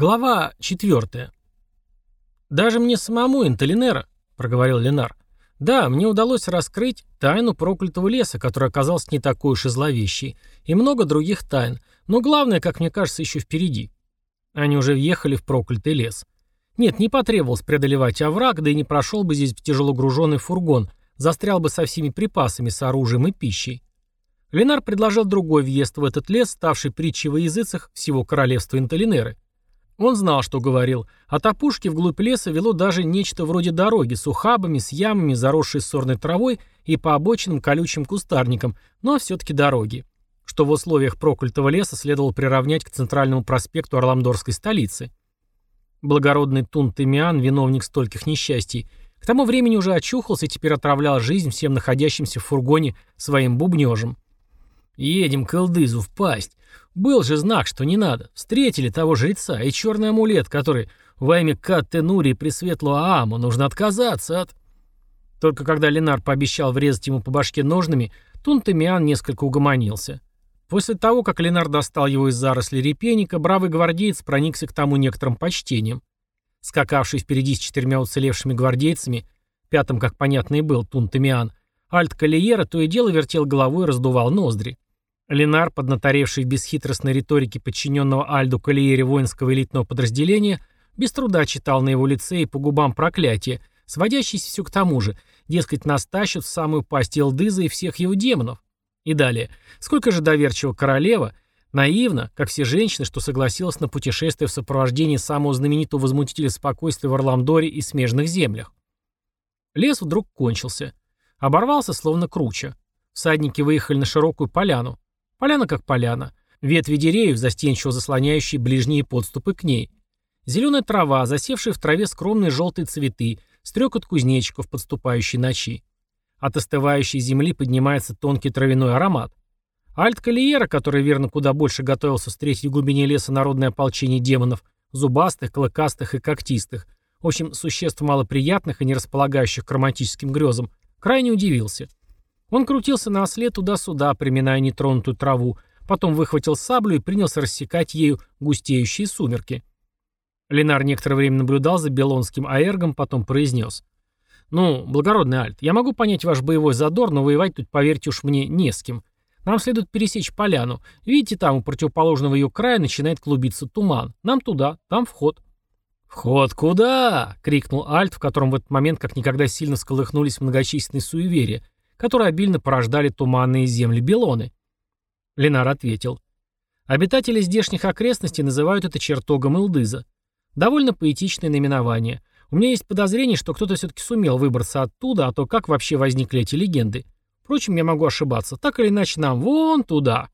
Глава 4. «Даже мне самому, Интелинера», — проговорил Ленар. «Да, мне удалось раскрыть тайну проклятого леса, который оказался не такой уж и зловещей, и много других тайн, но главное, как мне кажется, еще впереди». Они уже въехали в проклятый лес. Нет, не потребовалось преодолевать овраг, да и не прошел бы здесь тяжело груженный фургон, застрял бы со всеми припасами, с оружием и пищей. Ленар предложил другой въезд в этот лес, ставший притчей во языцах всего королевства Интелинеры — он знал, что говорил. От опушки вглубь леса вело даже нечто вроде дороги с ухабами, с ямами, заросшей сорной травой и по обочинам колючим кустарникам, но все-таки дороги. Что в условиях проклятого леса следовало приравнять к центральному проспекту Орламдорской столицы. Благородный Тун Тымиан, виновник стольких несчастий, к тому времени уже очухался и теперь отравлял жизнь всем находящимся в фургоне своим бубнежем. «Едем к Элдызу в пасть. Был же знак, что не надо. Встретили того жреца и черный амулет, который во имя Каттенури Пресветлого Аама нужно отказаться от... Только когда Ленар пообещал врезать ему по башке ножными, Тунтемиан несколько угомонился. После того, как Ленар достал его из заросли репейника, бравый гвардеец проникся к тому некоторым почтением. Скакавший впереди с четырьмя уцелевшими гвардейцами, пятым, как понятно и был, Тунтемиан, Альт Калиера то и дело вертел головой и раздувал ноздри. Ленар, поднаторевший в бесхитростной риторике подчиненного Альду Калиере воинского элитного подразделения, без труда читал на его лице и по губам проклятие, сводящееся все к тому же, дескать, нас тащат в самую пасть Элдыза и всех его демонов. И далее. Сколько же доверчива королева, наивно, как все женщины, что согласилась на путешествие в сопровождении самого знаменитого возмутителя спокойствия в Орламдоре и смежных землях. Лес вдруг кончился. Оборвался, словно круче. Всадники выехали на широкую поляну. Поляна как поляна. Ветви деревьев, застенчиво заслоняющие ближние подступы к ней. Зеленая трава, засевшие в траве скромные желтые цветы, стрекот кузнечиков, подступающей ночи. От остывающей земли поднимается тонкий травяной аромат. Альт Калиера, который верно куда больше готовился встретить в глубине леса народное ополчение демонов, зубастых, клыкастых и когтистых, в общем, существ малоприятных и не располагающих к романтическим грезам, крайне удивился – он крутился на осле туда-сюда, приминая нетронутую траву, потом выхватил саблю и принялся рассекать ею густеющие сумерки. Ленар некоторое время наблюдал за Белонским аэргом, потом произнес. «Ну, благородный Альт, я могу понять ваш боевой задор, но воевать тут, поверьте уж мне, не с кем. Нам следует пересечь поляну. Видите, там у противоположного ее края начинает клубиться туман. Нам туда, там вход». «Вход куда?» — крикнул Альт, в котором в этот момент как никогда сильно сколыхнулись многочисленные суеверия, которые обильно порождали туманные земли Белоны. Ленар ответил. Обитатели здешних окрестностей называют это чертогом Илдыза. Довольно поэтичное наименование. У меня есть подозрение, что кто-то все-таки сумел выбраться оттуда, а то как вообще возникли эти легенды. Впрочем, я могу ошибаться. Так или иначе, нам вон туда.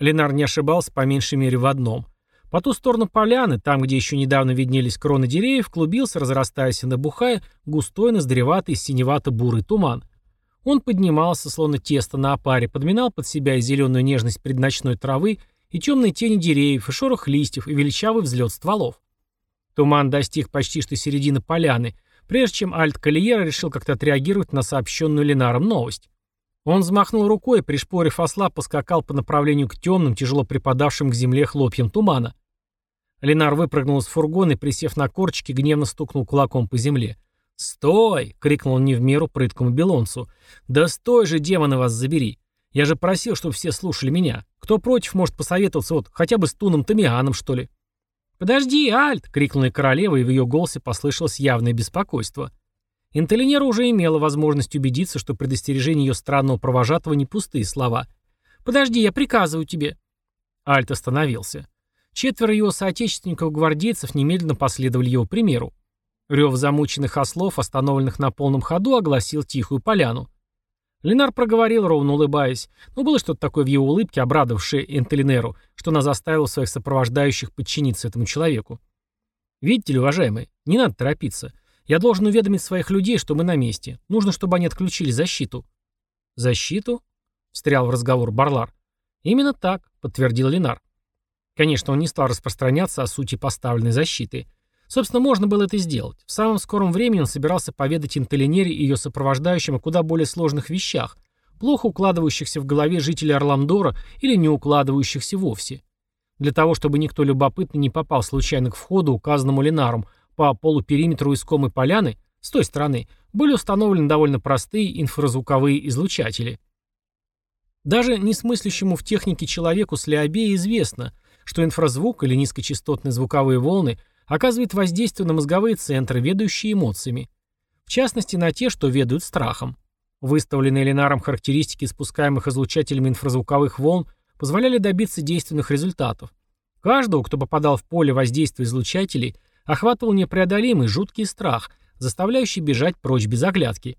Ленар не ошибался по меньшей мере в одном. По ту сторону поляны, там, где еще недавно виднелись кроны деревьев, клубился, разрастаясь и набухая, густой, ноздреватый, синевато-бурый туман. Он поднимался, словно тесто на опаре, подминал под себя и зеленую нежность предночной травы, и темные тени деревьев, и шорох листьев, и величавый взлет стволов. Туман достиг почти что середины поляны, прежде чем Альт Калиера решил как-то отреагировать на сообщенную Ленаром новость. Он взмахнул рукой, пришпорив осла, поскакал по направлению к темным, тяжело припадавшим к земле хлопьям тумана. Ленар выпрыгнул из фургона и, присев на корчики, гневно стукнул кулаком по земле. «Стой!» — крикнул он не в меру прыткому белонцу. «Да стой же, демоны, вас забери! Я же просил, чтобы все слушали меня. Кто против, может посоветоваться вот хотя бы с Туном Тамианом, что ли?» «Подожди, Альт!» — крикнула королева, и в ее голосе послышалось явное беспокойство. — Интеллинера уже имела возможность убедиться, что предостережение ее странного провожатого не пустые слова. «Подожди, я приказываю тебе». Альт остановился. Четверо его соотечественников-гвардейцев немедленно последовали его примеру. Рев замученных ослов, остановленных на полном ходу, огласил тихую поляну. Ленар проговорил, ровно улыбаясь. Но было что-то такое в его улыбке, обрадовавшее Энтелинеру, что она заставила своих сопровождающих подчиниться этому человеку. «Видите ли, уважаемые, не надо торопиться. Я должен уведомить своих людей, что мы на месте. Нужно, чтобы они отключили защиту». «Защиту?» — встрял в разговор Барлар. «Именно так», — подтвердил Ленар. Конечно, он не стал распространяться о сути поставленной защиты. Собственно, можно было это сделать. В самом скором времени он собирался поведать Интеллинере и ее сопровождающим о куда более сложных вещах, плохо укладывающихся в голове жителей Орламдора или не укладывающихся вовсе. Для того, чтобы никто любопытный не попал случайно к входу, указанному Ленаром, по полупериметру искомой поляны, с той стороны, были установлены довольно простые инфразвуковые излучатели. Даже несмыслящему в технике человеку с Леобея известно, что инфразвук или низкочастотные звуковые волны оказывает воздействие на мозговые центры, ведающие эмоциями. В частности, на те, что ведают страхом. Выставленные Ленаром характеристики спускаемых излучателями инфразвуковых волн позволяли добиться действенных результатов. Каждого, кто попадал в поле воздействия излучателей, охватывал непреодолимый жуткий страх, заставляющий бежать прочь без оглядки.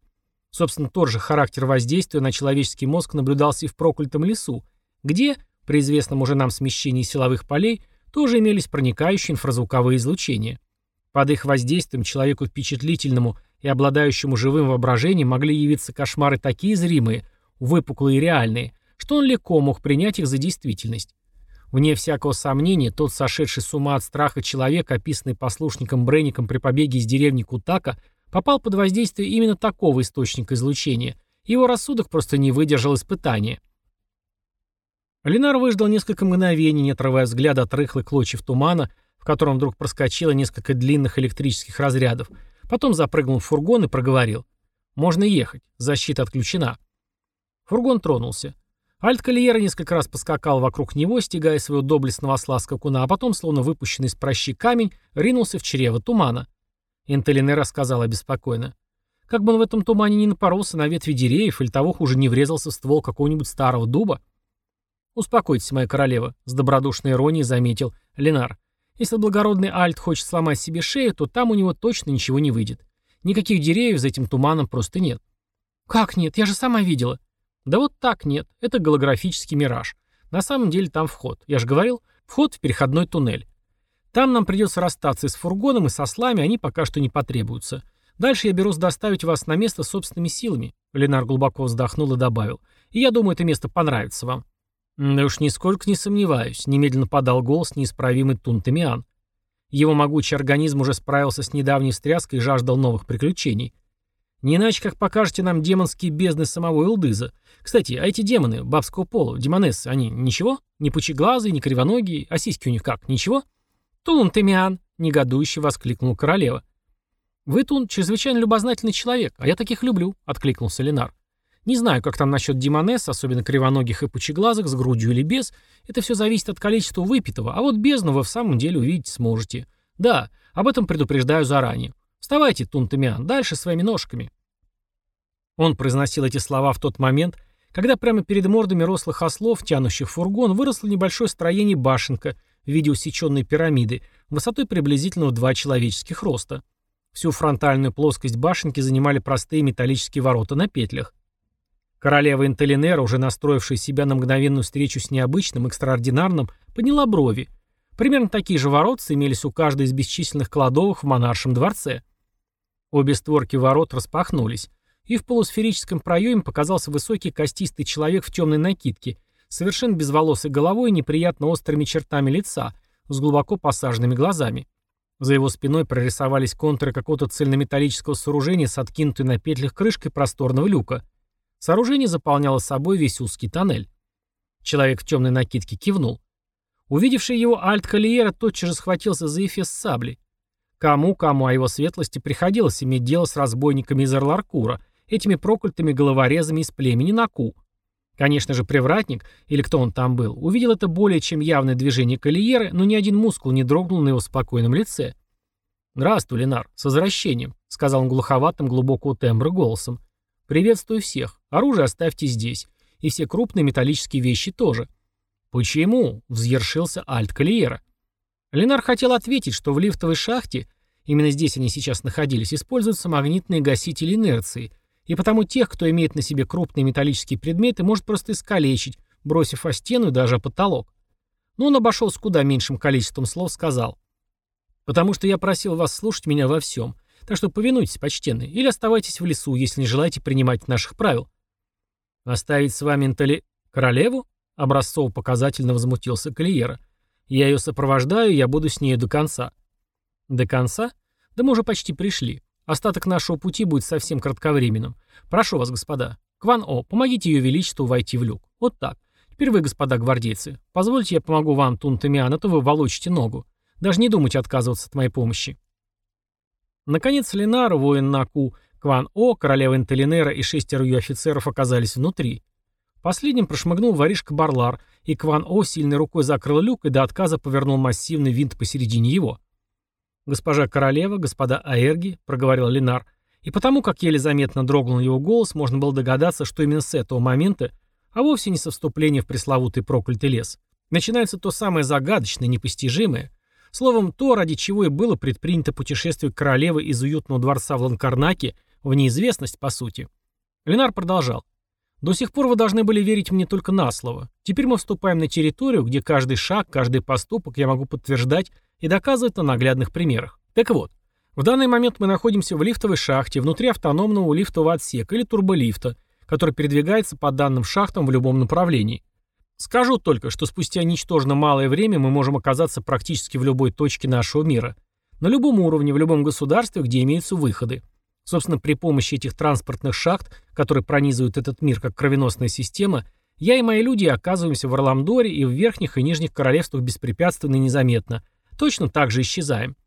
Собственно, тот же характер воздействия на человеческий мозг наблюдался и в проклятом лесу, где, при известном уже нам смещении силовых полей, тоже имелись проникающие инфразвуковые излучения. Под их воздействием человеку впечатлительному и обладающему живым воображением могли явиться кошмары такие зримые, выпуклые и реальные, что он легко мог принять их за действительность. Вне всякого сомнения, тот сошедший с ума от страха человек, описанный послушником Бренником при побеге из деревни Кутака, попал под воздействие именно такого источника излучения. Его рассудок просто не выдержал испытания. Ленар выждал несколько мгновений, не отрывая взгляда от рыхлых клочьев тумана, в котором вдруг проскочило несколько длинных электрических разрядов, потом запрыгнул в фургон и проговорил. «Можно ехать. Защита отключена». Фургон тронулся. Альт Калиера несколько раз поскакал вокруг него, стягая своего доблестного осла скакуна, а потом, словно выпущенный из прощи камень, ринулся в чрево тумана. Интелине рассказал обеспокоенно. Как бы он в этом тумане не напоролся на ветви деревьев или того хуже не врезался в ствол какого-нибудь старого дуба. «Успокойтесь, моя королева», — с добродушной иронией заметил Ленар. «Если благородный Альт хочет сломать себе шею, то там у него точно ничего не выйдет. Никаких деревьев за этим туманом просто нет». «Как нет? Я же сама видела». Да вот так нет, это голографический мираж. На самом деле там вход. Я же говорил, вход в переходной туннель. Там нам придется расстаться и с фургоном, и со слами, они пока что не потребуются. Дальше я берусь доставить вас на место собственными силами. Ленар глубоко вздохнул и добавил. И я думаю, это место понравится вам. Да уж нисколько не сомневаюсь, немедленно подал голос неисправимый Тунтамиан. Его могучий организм уже справился с недавней встряской и жаждал новых приключений. Не иначе, как покажете нам демонские бездны самого Илдыза. Кстати, а эти демоны бабского пола, демонессы, они ничего? Не пучеглазые, не кривоногие, а сиськи у них как, ничего? Тун, Тымиан, негодующе воскликнула королева. Вы, Тун, чрезвычайно любознательный человек, а я таких люблю, откликнулся Ленар. Не знаю, как там насчет демонесс, особенно кривоногих и пучеглазых, с грудью или без. Это все зависит от количества выпитого, а вот бездну вы в самом деле увидеть сможете. Да, об этом предупреждаю заранее. Вставайте, Тунтамиан, дальше своими ножками. Он произносил эти слова в тот момент, когда прямо перед мордами рослых ослов, тянущих фургон, выросло небольшое строение башенка в виде усеченной пирамиды, высотой приблизительно в два человеческих роста. Всю фронтальную плоскость башенки занимали простые металлические ворота на петлях. Королева Интелинера, уже настроившая себя на мгновенную встречу с необычным, экстраординарным, подняла брови. Примерно такие же ворота имелись у каждой из бесчисленных кладовых в монаршем дворце. Обе створки ворот распахнулись, и в полусферическом проеме показался высокий костистый человек в темной накидке, совершенно безволосой головой и неприятно острыми чертами лица, с глубоко посаженными глазами. За его спиной прорисовались контуры какого-то цельнометаллического сооружения с откинутой на петлях крышкой просторного люка. Сооружение заполняло собой весь узкий тоннель. Человек в темной накидке кивнул. Увидевший его Альт-Калиера тотчас же схватился за эфес сабли. Кому-кому, а его светлости приходилось иметь дело с разбойниками из Эрларкура, этими проклятыми головорезами из племени Наку. Конечно же, привратник, или кто он там был, увидел это более чем явное движение Калиеры, но ни один мускул не дрогнул на его спокойном лице. «Здравствуй, Ленар, с возвращением», — сказал он глуховатым, глубокого тембра голосом. «Приветствую всех. Оружие оставьте здесь. И все крупные металлические вещи тоже». «Почему?» — взъершился Альт Калиера. Ленар хотел ответить, что в лифтовой шахте, именно здесь они сейчас находились, используются магнитные гасители инерции, и потому тех, кто имеет на себе крупные металлические предметы, может просто искалечить, бросив о стену и даже о потолок. Но он обошел с куда меньшим количеством слов, сказал. «Потому что я просил вас слушать меня во всем. Так что повинуйтесь, почтенные, или оставайтесь в лесу, если не желаете принимать наших правил». «Оставить с вами интелли... королеву?» Образцово-показательно возмутился Калиера. Я ее сопровождаю, я буду с ней до конца. До конца? Да мы уже почти пришли. Остаток нашего пути будет совсем кратковременным. Прошу вас, господа. Кван О, помогите ее величеству войти в люк. Вот так. Теперь вы, господа гвардейцы, позвольте я помогу вам, Тунтамиан, а то вы волочите ногу. Даже не думайте отказываться от моей помощи. Наконец Ленар, воин Наку, Кван О, королева Интелинера и шестеро ее офицеров оказались внутри. Последним прошмыгнул воришка Барлар, и Кван О сильной рукой закрыл люк и до отказа повернул массивный винт посередине его. «Госпожа королева, господа Аэрги», — проговорил Ленар, и потому, как еле заметно дрогнул его голос, можно было догадаться, что именно с этого момента, а вовсе не со вступления в пресловутый проклятый лес, начинается то самое загадочное, непостижимое, словом, то, ради чего и было предпринято путешествие королевы из уютного дворца в Ланкарнаке в неизвестность, по сути. Ленар продолжал. До сих пор вы должны были верить мне только на слово. Теперь мы вступаем на территорию, где каждый шаг, каждый поступок я могу подтверждать и доказывать на наглядных примерах. Так вот, в данный момент мы находимся в лифтовой шахте внутри автономного лифтового отсека или турболифта, который передвигается по данным шахтам в любом направлении. Скажу только, что спустя ничтожно малое время мы можем оказаться практически в любой точке нашего мира. На любом уровне, в любом государстве, где имеются выходы. Собственно, при помощи этих транспортных шахт, которые пронизывают этот мир как кровеносная система, я и мои люди оказываемся в Орламдоре и в верхних и нижних королевствах беспрепятственно и незаметно. Точно так же исчезаем.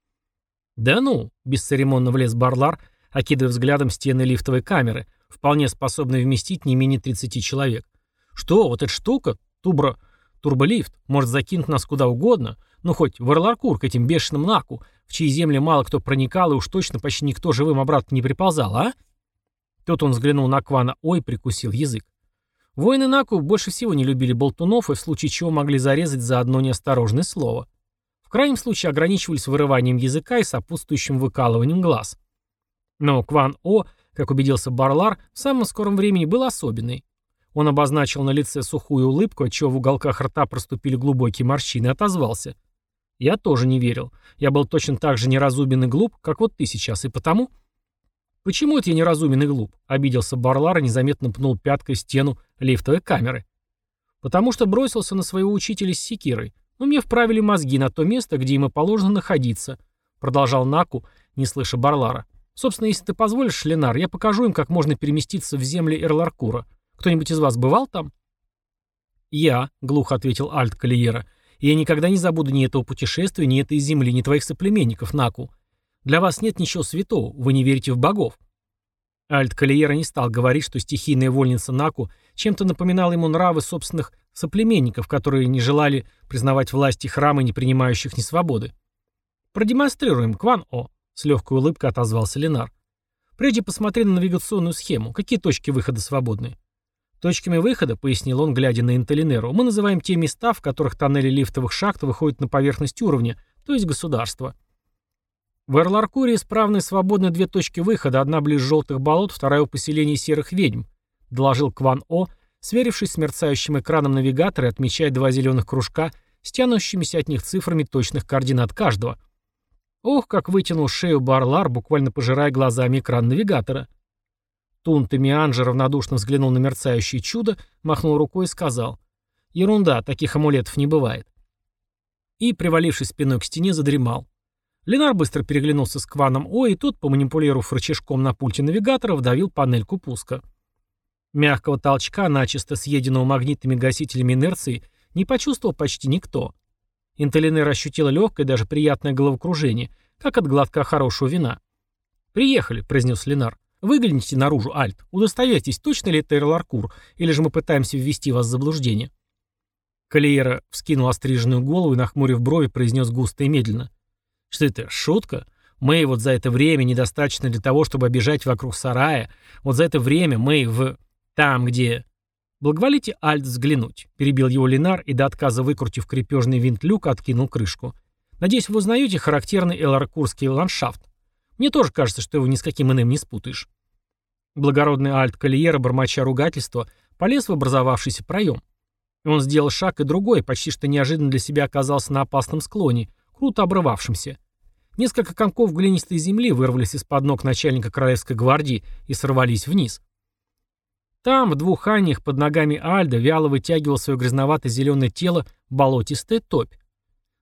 Да ну, бесцеремонно влез Барлар, окидывая взглядом стены лифтовой камеры, вполне способной вместить не менее 30 человек. Что, вот эта штука, тубро, турболифт, может закинуть нас куда угодно, ну хоть в Орларкур к этим бешеным Наку, в чьи земли мало кто проникал и уж точно почти никто живым обратно не приползал, а? Тут он взглянул на Квана Ой, прикусил язык. Воины Наку больше всего не любили болтунов и в случае чего могли зарезать за одно неосторожное слово. В крайнем случае ограничивались вырыванием языка и сопутствующим выкалыванием глаз. Но Кван О, как убедился Барлар, в самом скором времени был особенный. Он обозначил на лице сухую улыбку, отчего в уголках рта проступили глубокие морщины, отозвался – я тоже не верил. Я был точно так же неразумен и глуп, как вот ты сейчас, и потому... «Почему это я неразумен и глуп?» — обиделся Барлар и незаметно пнул пяткой стену лифтовой камеры. «Потому что бросился на своего учителя с секирой. Но мне вправили мозги на то место, где им и положено находиться», — продолжал Наку, не слыша Барлара. «Собственно, если ты позволишь, Ленар, я покажу им, как можно переместиться в земли Эрларкура. Кто-нибудь из вас бывал там?» «Я», — глухо ответил Альт Калиера, — я никогда не забуду ни этого путешествия, ни этой земли, ни твоих соплеменников, Наку. Для вас нет ничего святого, вы не верите в богов». Альт Калиера не стал говорить, что стихийная вольница Наку чем-то напоминала ему нравы собственных соплеменников, которые не желали признавать власти храма, не принимающих ни свободы. «Продемонстрируем, Кван-О», — с легкой улыбкой отозвался Ленар. «Прежде посмотри на навигационную схему. Какие точки выхода свободны?» Точками выхода, пояснил он, глядя на Интелинеру, мы называем те места, в которых тоннели лифтовых шахт выходят на поверхность уровня, то есть государства. В Эрларкуре исправны и свободны две точки выхода, одна близ желтых болот, вторая у поселения серых ведьм, доложил Кван О, сверившись с мерцающим экраном навигатора и отмечая два зеленых кружка с тянущимися от них цифрами точных координат каждого. Ох, как вытянул шею Барлар, буквально пожирая глазами экран навигатора. Тунта Мианжа равнодушно взглянул на мерцающее чудо, махнул рукой и сказал. «Ерунда, таких амулетов не бывает». И, привалившись спиной к стене, задремал. Ленар быстро переглянулся с Кваном О, и тот, поманипулировав рычажком на пульте навигатора, вдавил панельку пуска. Мягкого толчка, начисто съеденного магнитными гасителями инерции, не почувствовал почти никто. Интелинер ощутила легкое, даже приятное головокружение, как от глотка хорошего вина. «Приехали», — произнес Ленар. Выгляните наружу, Альт. Удостоверьтесь, точно ли это Эрларкур, или же мы пытаемся ввести вас в заблуждение. Калиера вскинул остриженную голову и, нахмурив брови, произнес густо и медленно. Что это, шутка? Мы вот за это время недостаточно для того, чтобы обижать вокруг сарая. Вот за это время мы в... Там, где... Благоволите, Альт, взглянуть. Перебил его Ленар и до отказа выкрутив крепежный винт люка, откинул крышку. Надеюсь, вы узнаете характерный эларкурский ландшафт. Мне тоже кажется, что его ни с каким иным не спутаешь. Благородный Альт Калиера, бормоча ругательства, полез в образовавшийся проем. Он сделал шаг и другой, почти что неожиданно для себя оказался на опасном склоне, круто обрывавшемся. Несколько комков глинистой земли вырвались из-под ног начальника Королевской гвардии и сорвались вниз. Там, в двух анях, под ногами Альда, вяло вытягивал свое грязновато-зеленое тело болотистая топь.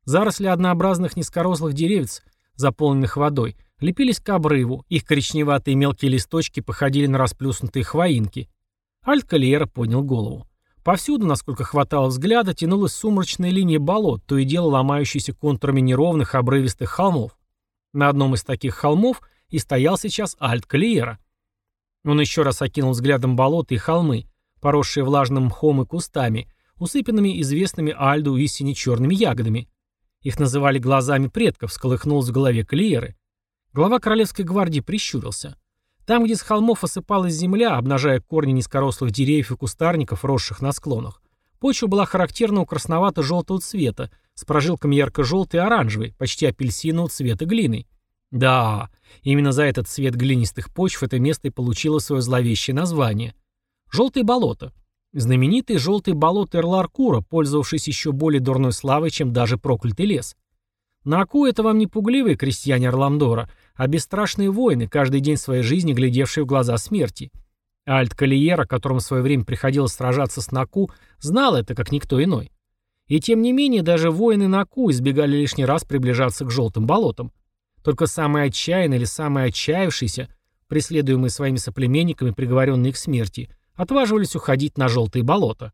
Заросли однообразных низкорослых деревец, заполненных водой, лепились к обрыву, их коричневатые мелкие листочки походили на расплюснутые хвоинки. Альт Калиера поднял голову. Повсюду, насколько хватало взгляда, тянулась сумрачная линия болот, то и дело ломающаяся контурами неровных обрывистых холмов. На одном из таких холмов и стоял сейчас Альт Калиера. Он еще раз окинул взглядом болота и холмы, поросшие влажным мхом и кустами, усыпанными известными Альду и сине-черными ягодами. Их называли глазами предков, сколыхнулось в голове Калиеры. Глава Королевской гвардии прищурился. Там, где с холмов осыпалась земля, обнажая корни низкорослых деревьев и кустарников, росших на склонах, почва была характерного красновато-желтого цвета, с прожилками ярко-желтой и оранжевой, почти апельсинового цвета глиной. Да, именно за этот цвет глинистых почв это место и получило свое зловещее название. Желтые болота. Знаменитые желтые болота Эрларкура, пользовавшись еще более дурной славой, чем даже проклятый лес. На это вам не пугливые крестьяне Орламдора, а бесстрашные воины, каждый день своей жизни глядевшие в глаза смерти. Альт Калиера, которому в свое время приходилось сражаться с Наку, знал это, как никто иной. И тем не менее, даже воины Наку избегали лишний раз приближаться к желтым болотам. Только самые отчаянные или самые отчаявшиеся, преследуемые своими соплеменниками, приговоренные к смерти, отваживались уходить на желтые болота.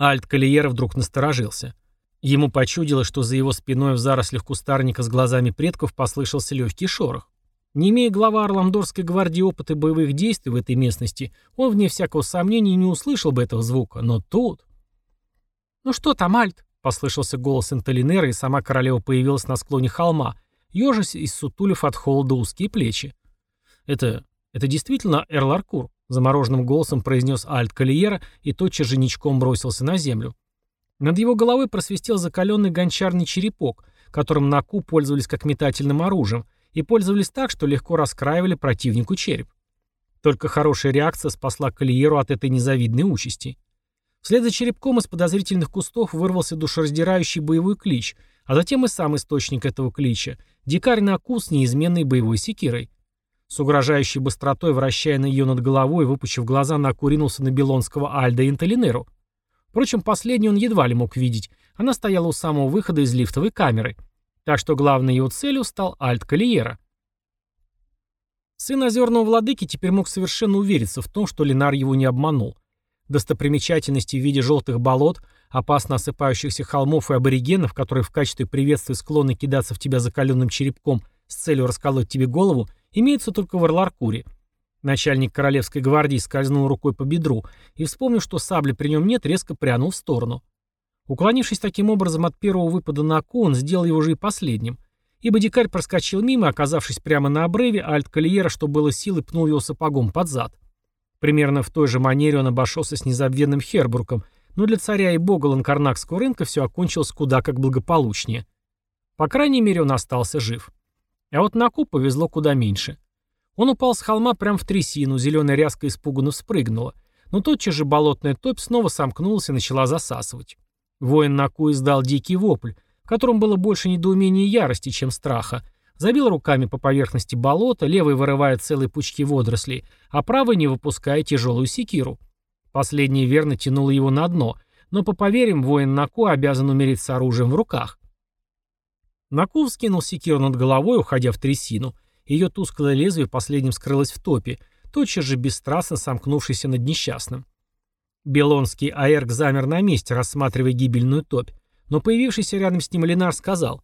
Альт Калиера вдруг насторожился. Ему почудилось, что за его спиной в зарослях кустарника с глазами предков послышался легкий шорох. Не имея глава Орламдорской гвардии опыта боевых действий в этой местности, он, вне всякого сомнения, не услышал бы этого звука, но тут... «Ну что там, Альт?» — послышался голос Интелинера, и сама королева появилась на склоне холма, ежась из сутулев от холода узкие плечи. «Это... это действительно Эрларкур?» Замороженным голосом произнес Альт Калиера и тотчас же ничком бросился на землю. Над его головой просвистел закаленный гончарный черепок, которым на ку пользовались как метательным оружием, и пользовались так, что легко раскраивали противнику череп. Только хорошая реакция спасла Калиеру от этой незавидной участи. Вслед за черепком из подозрительных кустов вырвался душераздирающий боевой клич, а затем и сам источник этого клича – дикарь на с неизменной боевой секирой. С угрожающей быстротой, вращая на ее над головой, выпучив глаза, накуринулся на Белонского Альда Интелинеру. Впрочем, последний он едва ли мог видеть. Она стояла у самого выхода из лифтовой камеры. Так что главной его целью стал Альт Калиера. Сын озерного владыки теперь мог совершенно увериться в том, что Ленар его не обманул. Достопримечательности в виде желтых болот, опасно осыпающихся холмов и аборигенов, которые в качестве приветствия склонны кидаться в тебя закаленным черепком с целью расколоть тебе голову, имеются только в Эрларкуре. Начальник королевской гвардии скользнул рукой по бедру и, вспомнив, что сабли при нем нет, резко прянул в сторону. Уклонившись таким образом от первого выпада на Аку, он сделал его же и последним. Ибо дикарь проскочил мимо, оказавшись прямо на обрыве, а альт Калиера, что было силы, пнул его сапогом под зад. Примерно в той же манере он обошелся с незабвенным Хербруком, но для царя и бога ланкарнакского рынка все окончилось куда как благополучнее. По крайней мере, он остался жив. А вот Наку повезло куда меньше. Он упал с холма прямо в трясину, зеленая ряска испуганно вспрыгнула. Но тотчас же болотная топь снова сомкнулась и начала засасывать. Воин Наку издал дикий вопль, в котором было больше недоумения и ярости, чем страха. Забил руками по поверхности болота, левый вырывая целые пучки водорослей, а правый не выпуская тяжелую секиру. Последнее верно тянуло его на дно, но по поверьям воин Наку обязан умереть с оружием в руках. Накул вскинул секиру над головой, уходя в трясину. Ее тусклое лезвие последним скрылось в топе, тотчас же бесстрастно сомкнувшийся над несчастным. Белонский аэрк замер на месте, рассматривая гибельную топь, но появившийся рядом с ним Ленар сказал,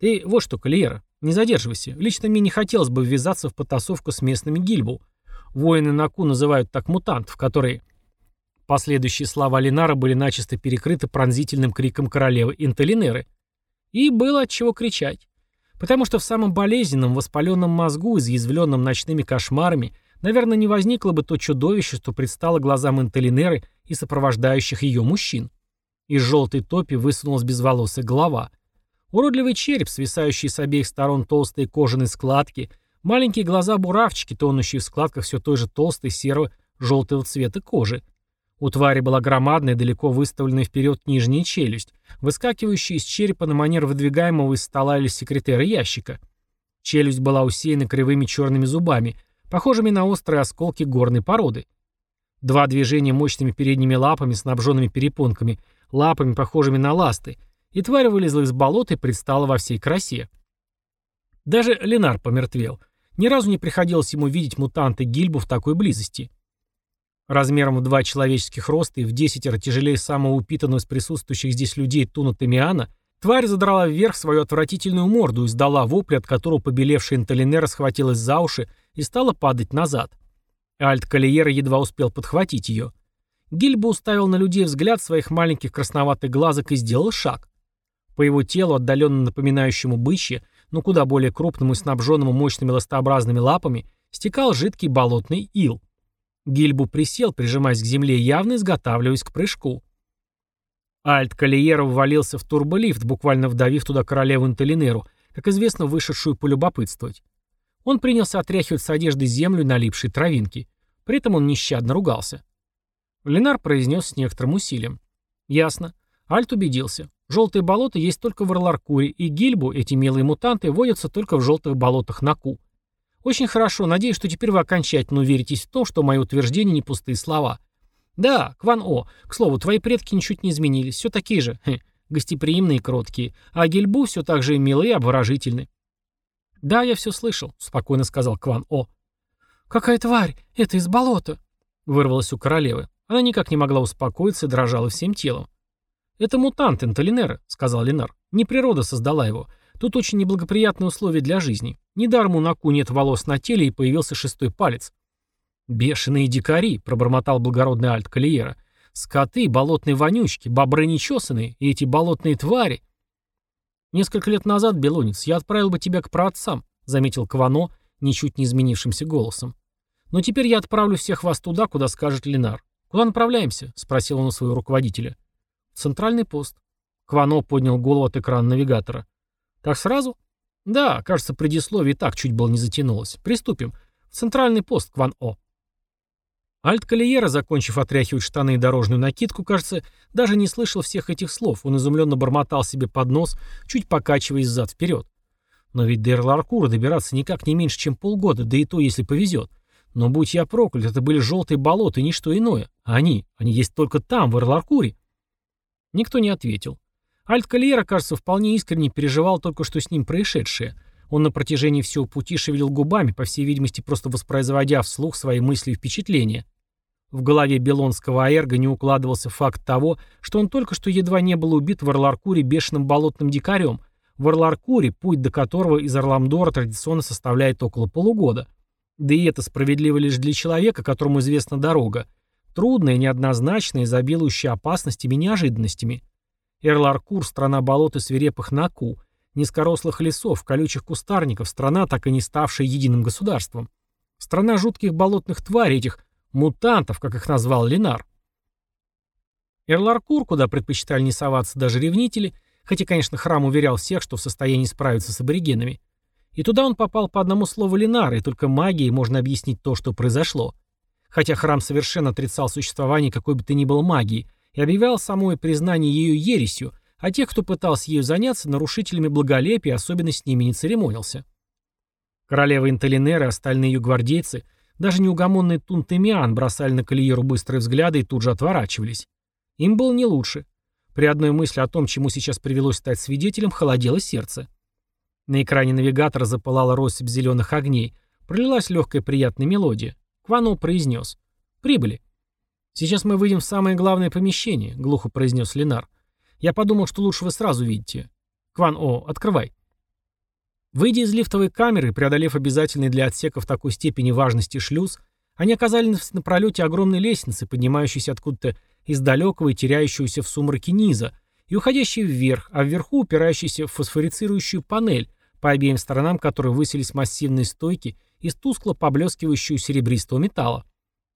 «Ты вот что, Калиера, не задерживайся. Лично мне не хотелось бы ввязаться в потасовку с местными гильбу. Воины Наку называют так мутантов, которые...» Последующие слова Ленара были начисто перекрыты пронзительным криком королевы Интелинеры – и было от чего кричать. Потому что в самом болезненном, воспаленном мозгу, изъязвленном ночными кошмарами, наверное, не возникло бы то чудовище, что предстало глазам Интелинеры и сопровождающих ее мужчин. Из желтой топи высунулась безволосая голова. Уродливый череп, свисающий с обеих сторон толстые кожаные складки, маленькие глаза-буравчики, тонущие в складках все той же толстой серо-желтого цвета кожи — у твари была громадная, далеко выставленная вперед нижняя челюсть, выскакивающая из черепа на манер выдвигаемого из стола или секретера ящика. Челюсть была усеяна кривыми черными зубами, похожими на острые осколки горной породы. Два движения мощными передними лапами, снабженными перепонками, лапами, похожими на ласты, и тварь вылезла из болота и предстала во всей красе. Даже Ленар помертвел. Ни разу не приходилось ему видеть мутанта Гильбу в такой близости. Размером в два человеческих роста и в десятеро тяжелее самого упитанного из присутствующих здесь людей Туна Тамиана, тварь задрала вверх свою отвратительную морду и сдала вопли, от которого побелевшая Интелинера схватилась за уши и стала падать назад. Альт Калиера едва успел подхватить ее. Гильбо уставил на людей взгляд своих маленьких красноватых глазок и сделал шаг. По его телу, отдаленно напоминающему бычье, но куда более крупному и снабженному мощными ластообразными лапами, стекал жидкий болотный ил. Гильбу присел, прижимаясь к земле, явно изготавливаясь к прыжку. Альт Калиера ввалился в турболифт, буквально вдавив туда королеву Интелинеру, как известно, вышедшую полюбопытствовать. Он принялся отряхивать с одежды землю и налипшие травинки. При этом он нещадно ругался. Ленар произнес с некоторым усилием. «Ясно. Альт убедился. Желтые болота есть только в Орларкуре, и Гильбу, эти милые мутанты, водятся только в желтых болотах на Ку. Очень хорошо, надеюсь, что теперь вы окончательно уверитесь в том, что мои утверждения не пустые слова. Да, Кван О, к слову, твои предки ничуть не изменились, все такие же, хе, гостеприимные и кроткие, а Гильбу все так же милые и обворожительны. Да, я все слышал, спокойно сказал Кван О. Какая тварь, это из болота, вырвалась у королевы. Она никак не могла успокоиться и дрожала всем телом. «Это мутант Интелинера», — сказал Ленар. «Не природа создала его. Тут очень неблагоприятные условия для жизни. Недаром у Наку нет волос на теле и появился шестой палец». «Бешеные дикари», — пробормотал благородный Альт Калиера. «Скоты, болотные вонючки, бобры нечесанные, и эти болотные твари». «Несколько лет назад, Белонец, я отправил бы тебя к праотцам», — заметил Квано, ничуть не изменившимся голосом. «Но теперь я отправлю всех вас туда, куда скажет Ленар. «Куда направляемся?» — спросил он у своего руководителя. «В центральный пост». Квано поднял голову от экрана навигатора. «Так сразу?» «Да, кажется, предисловие и так чуть было не затянулось. Приступим. В центральный пост, Кван-О». Альт Калиера, закончив отряхивать штаны и дорожную накидку, кажется, даже не слышал всех этих слов. Он изумленно бормотал себе под нос, чуть покачиваясь зад-вперед. Но ведь до Эрларкура добираться никак не меньше, чем полгода, да и то, если повезет. Но будь я проклят, это были желтые болота и ничто иное. А они, они есть только там, в Эрларкуре. Никто не ответил. Альт Кальера, кажется, вполне искренне переживал только что с ним происшедшее. Он на протяжении всего пути шевелил губами, по всей видимости, просто воспроизводя вслух свои мысли и впечатления. В голове Белонского аэрга не укладывался факт того, что он только что едва не был убит в Орларкуре бешеным болотным дикарем, в Орларкуре, путь до которого из Орламдора традиционно составляет около полугода. Да и это справедливо лишь для человека, которому известна дорога. Трудная, неоднозначная, изобилующая опасностями и неожиданностями. Эрларкур – страна болот и свирепых наку, низкорослых лесов, колючих кустарников, страна, так и не ставшая единым государством. Страна жутких болотных тварей, этих мутантов, как их назвал Ленар. Эрларкур, куда предпочитали не соваться даже ревнители, хотя, конечно, храм уверял всех, что в состоянии справиться с аборигенами, и туда он попал по одному слову Ленара, и только магией можно объяснить то, что произошло. Хотя храм совершенно отрицал существование какой бы то ни было магии и объявлял самое признание ею ересью, а тех, кто пытался ею заняться, нарушителями благолепия, особенно с ними не церемонился. Королева Интелинеры и остальные ее гвардейцы, даже неугомонный Тунтемиан, бросали на Калиеру быстрые взгляды и тут же отворачивались. Им было не лучше. При одной мысли о том, чему сейчас привелось стать свидетелем, холодело сердце. На экране навигатора запылала россыпь зеленых огней. Пролилась легкая приятная мелодия. Квано произнес. «Прибыли». «Сейчас мы выйдем в самое главное помещение», — глухо произнес Ленар. «Я подумал, что лучше вы сразу видите. Кван-О, открывай». Выйдя из лифтовой камеры, преодолев обязательный для отсеков такой степени важности шлюз, они оказались на пролете огромной лестницы, поднимающейся откуда-то из далекого и теряющегося в сумраке низа, и уходящей вверх, а вверху упирающейся в фосфорицирующую панель, по обеим сторонам которой высились массивные стойки из тускло поблескивающего серебристого металла.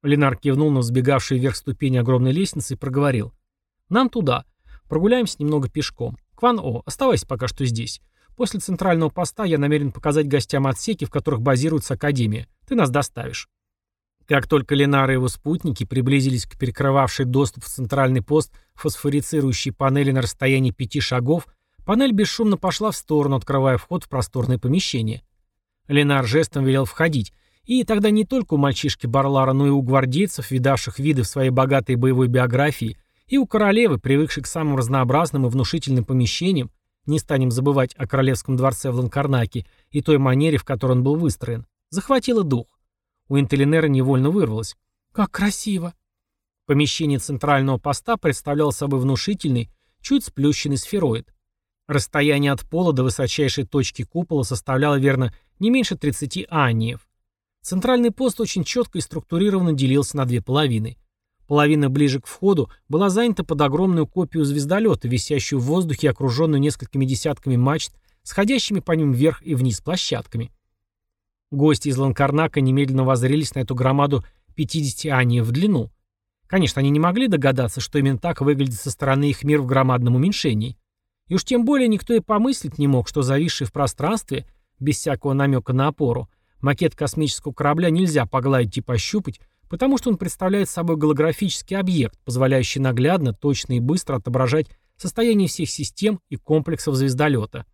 Ленар кивнул на взбегавшие вверх ступени огромной лестницы и проговорил. «Нам туда. Прогуляемся немного пешком. Кван-О, оставайся пока что здесь. После центрального поста я намерен показать гостям отсеки, в которых базируется Академия. Ты нас доставишь». Как только Ленар и его спутники приблизились к перекрывавшей доступ в центральный пост фосфорицирующей панели на расстоянии пяти шагов, Панель бесшумно пошла в сторону, открывая вход в просторное помещение. Ленар жестом велел входить, и тогда не только у мальчишки Барлара, но и у гвардейцев, видавших виды в своей богатой боевой биографии, и у королевы, привыкшей к самым разнообразным и внушительным помещениям, не станем забывать о королевском дворце в Ланкарнаке и той манере, в которой он был выстроен, захватило дух. У Интелинера невольно вырвалось. «Как красиво!» Помещение центрального поста представляло собой внушительный, чуть сплющенный сфероид. Расстояние от пола до высочайшей точки купола составляло, верно, не меньше 30 аниев. Центральный пост очень четко и структурированно делился на две половины. Половина ближе к входу была занята под огромную копию звездолета, висящую в воздухе и окруженную несколькими десятками мачт, сходящими по ним вверх и вниз площадками. Гости из Ланкарнака немедленно воззрелись на эту громаду 50 аниев в длину. Конечно, они не могли догадаться, что именно так выглядит со стороны их мир в громадном уменьшении. И уж тем более никто и помыслить не мог, что зависший в пространстве, без всякого намека на опору, Макет космического корабля нельзя погладить и пощупать, потому что он представляет собой голографический объект, позволяющий наглядно, точно и быстро отображать состояние всех систем и комплексов звездолета.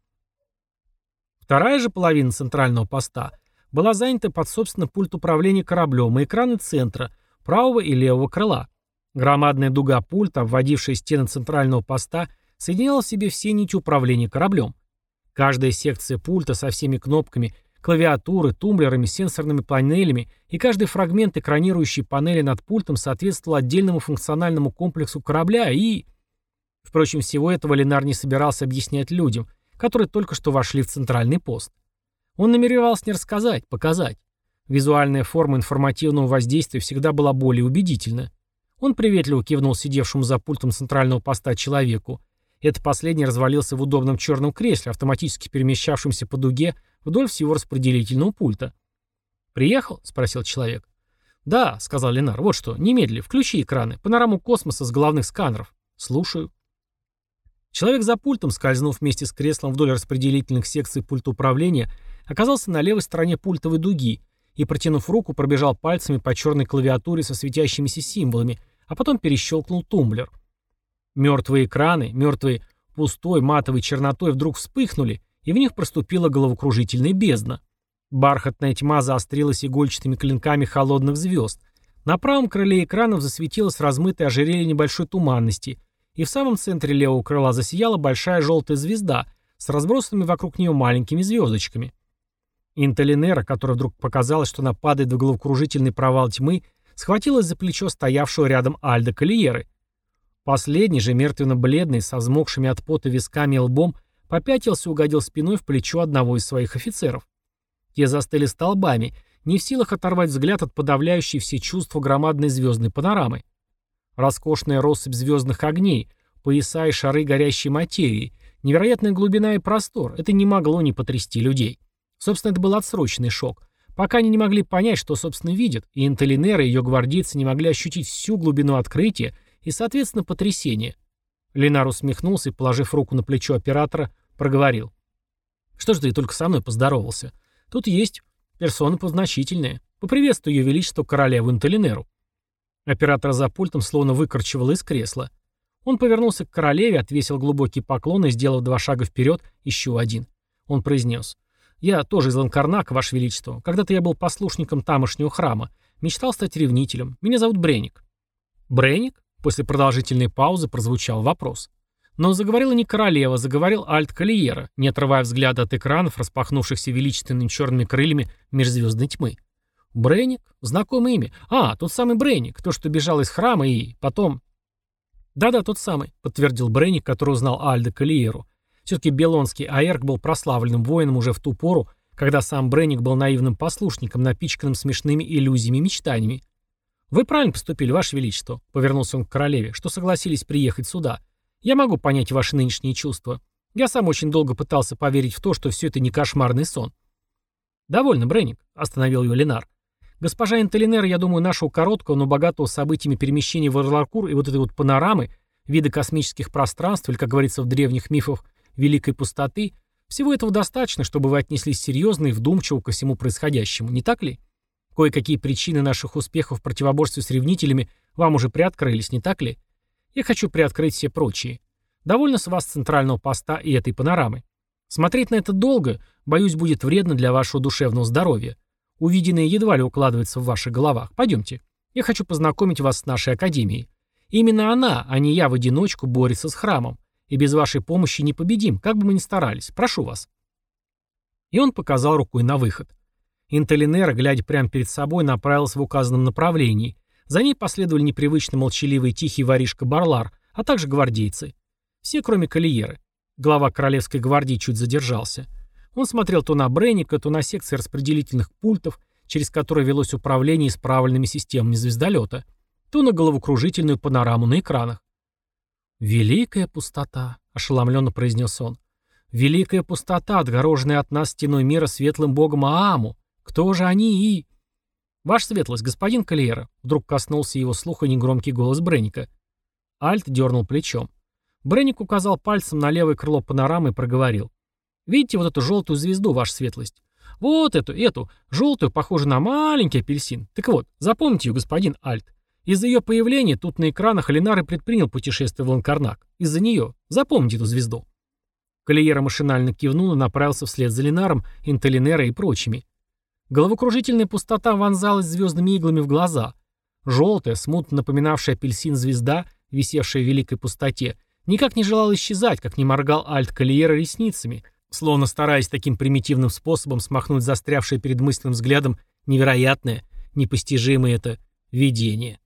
Вторая же половина центрального поста была занята под, собственно, пульт управления кораблем и экраны центра, правого и левого крыла. Громадная дуга пульта, обводившая стены центрального поста, соединяла в себе все нити управления кораблем. Каждая секция пульта со всеми кнопками – клавиатуры, тумблерами, сенсорными панелями, и каждый фрагмент экранирующей панели над пультом соответствовал отдельному функциональному комплексу корабля и... Впрочем, всего этого Ленар не собирался объяснять людям, которые только что вошли в центральный пост. Он намеревался не рассказать, показать. Визуальная форма информативного воздействия всегда была более убедительна. Он приветливо кивнул сидевшему за пультом центрального поста человеку. Этот последний развалился в удобном черном кресле, автоматически перемещавшемся по дуге вдоль всего распределительного пульта. «Приехал?» — спросил человек. «Да», — сказал Ленар. «Вот что, немедли, включи экраны, панораму космоса с главных сканеров. Слушаю». Человек за пультом, скользнув вместе с креслом вдоль распределительных секций пульта управления, оказался на левой стороне пультовой дуги и, протянув руку, пробежал пальцами по черной клавиатуре со светящимися символами, а потом перещелкнул тумблер. Мертвые экраны, мертвые пустой матовой чернотой вдруг вспыхнули, и в них проступила головокружительная бездна. Бархатная тьма заострилась игольчатыми клинками холодных звезд. На правом крыле экранов засветилось размытое ожерелье небольшой туманности, и в самом центре левого крыла засияла большая желтая звезда с разбросанными вокруг нее маленькими звездочками. Интелинера, которая вдруг показалось, что она падает в головокружительный провал тьмы, схватилась за плечо стоявшего рядом Альда Калиеры. Последний же, мертвенно-бледный, со взмокшими от пота висками и лбом, Попятился, угодил спиной в плечо одного из своих офицеров. Те застыли столбами, не в силах оторвать взгляд от подавляющей все чувства громадной звездной панорамы. Роскошная россыпь звездных огней, пояса и шары горящей материи, невероятная глубина и простор — это не могло не потрясти людей. Собственно, это был отсроченный шок. Пока они не могли понять, что, собственно, видят, и Интелинеры и ее гвардейцы не могли ощутить всю глубину открытия и, соответственно, потрясения. Ленар усмехнулся и, положив руку на плечо оператора, проговорил. «Что ж ты только со мной поздоровался? Тут есть персоны позначительные. Поприветствую ее величество королеву Интелинеру». Оператор за пультом словно выкорчевал из кресла. Он повернулся к королеве, отвесил глубокий поклон и, сделав два шага вперед, еще один. Он произнес. «Я тоже из Ланкарнака, Ваше Величество. Когда-то я был послушником тамошнего храма. Мечтал стать ревнителем. Меня зовут Бреник». «Бреник?» После продолжительной паузы прозвучал вопрос. Но заговорила не королева, заговорил Альт Калиера, не отрывая взгляда от экранов, распахнувшихся величественными черными крыльями межзвездной тьмы. Брейник? Знакомое имя. А, тот самый Брейник, то, что бежал из храма и потом... Да-да, тот самый, подтвердил Брейник, который узнал Альда Калиеру. Все-таки Белонский Аэрк был прославленным воином уже в ту пору, когда сам Брейник был наивным послушником, напичканным смешными иллюзиями и мечтаниями. «Вы правильно поступили, Ваше Величество», — повернулся он к королеве, — «что согласились приехать сюда. Я могу понять ваши нынешние чувства. Я сам очень долго пытался поверить в то, что все это не кошмарный сон». «Довольно, Бренник», — остановил ее Ленар. «Госпожа Интелинер, я думаю, нашего короткого, но богатого событиями перемещения в Эрларкур и вот этой вот панорамы, виды космических пространств, или, как говорится в древних мифах, великой пустоты, всего этого достаточно, чтобы вы отнеслись серьезно и вдумчиво ко всему происходящему, не так ли?» Кое-какие причины наших успехов в противоборстве с ревнителями вам уже приоткрылись, не так ли? Я хочу приоткрыть все прочие. Довольно с вас центрального поста и этой панорамы. Смотреть на это долго, боюсь, будет вредно для вашего душевного здоровья. Увиденное едва ли укладывается в ваших головах. Пойдемте. Я хочу познакомить вас с нашей академией. Именно она, а не я в одиночку, борется с храмом. И без вашей помощи не победим, как бы мы ни старались. Прошу вас. И он показал рукой на выход. Интелинера, глядя прямо перед собой, направился в указанном направлении. За ней последовали непривычно молчаливый тихий воришка Барлар, а также гвардейцы. Все, кроме Калиеры. Глава Королевской гвардии чуть задержался. Он смотрел то на Бренника, то на секции распределительных пультов, через которые велось управление исправленными системами звездолета, то на головокружительную панораму на экранах. «Великая пустота», — ошеломленно произнес он. «Великая пустота, отгороженная от нас стеной мира светлым богом Ааму. Кто же они и...» «Ваша светлость, господин Калиера», — вдруг коснулся его слуха негромкий голос Бренника. Альт дернул плечом. Бренник указал пальцем на левое крыло панорамы и проговорил. «Видите вот эту желтую звезду, ваша светлость? Вот эту, эту, желтую, похожую на маленький апельсин. Так вот, запомните ее, господин Альт. Из-за ее появления тут на экранах Ленар и предпринял путешествие в Ланкарнак. Из-за нее. Запомните эту звезду. Калиера машинально кивнул и направился вслед за Ленаром, Интелинера и прочими. Головокружительная пустота вонзалась звездными иглами в глаза. Желтая, смутно напоминавшая апельсин звезда, висевшая в великой пустоте, никак не желала исчезать, как не моргал Альт Калиера ресницами — словно стараясь таким примитивным способом смахнуть застрявшее перед мысленным взглядом невероятное, непостижимое это видение.